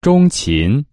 钟琴。